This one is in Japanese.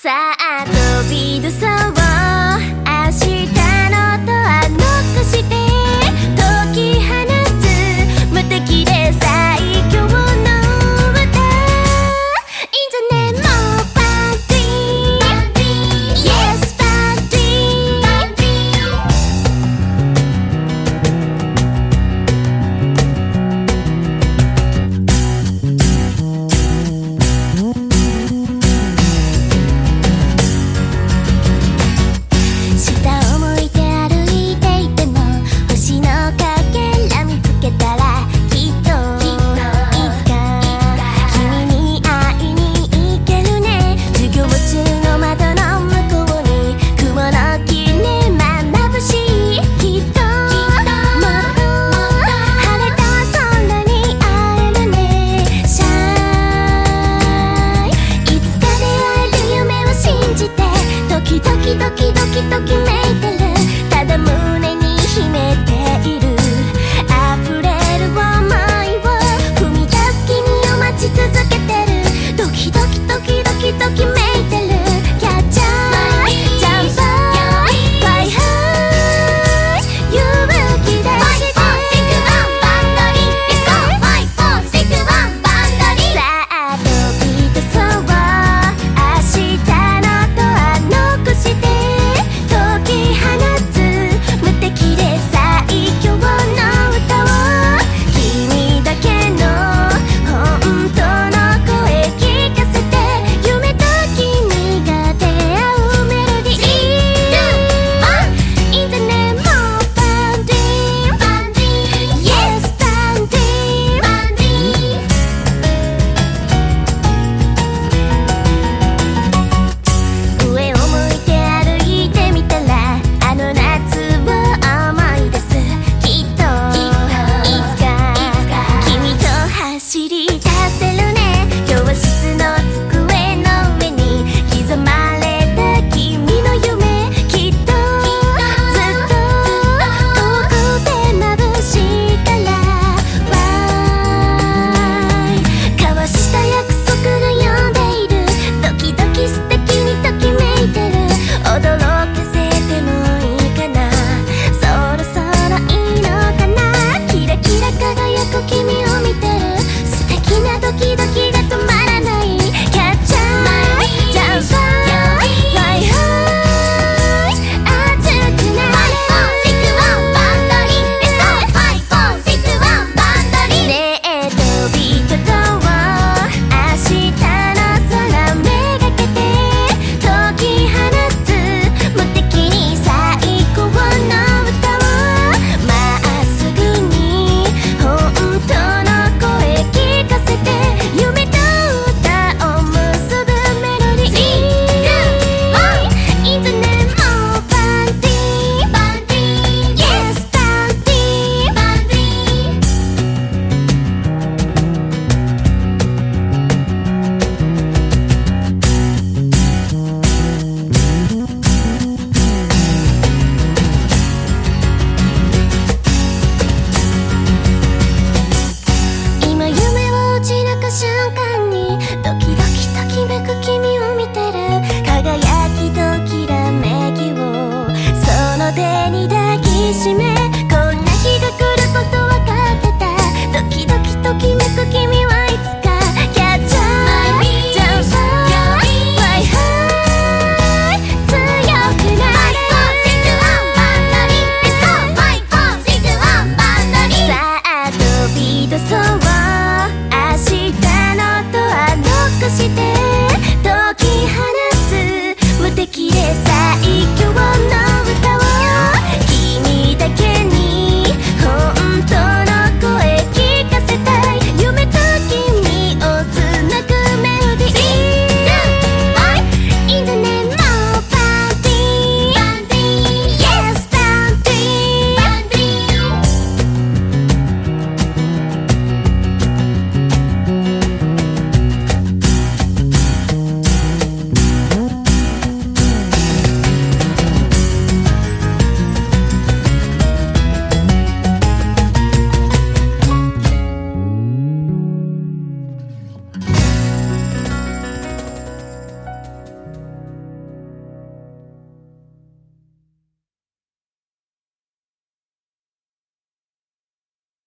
さあ飛び出そう。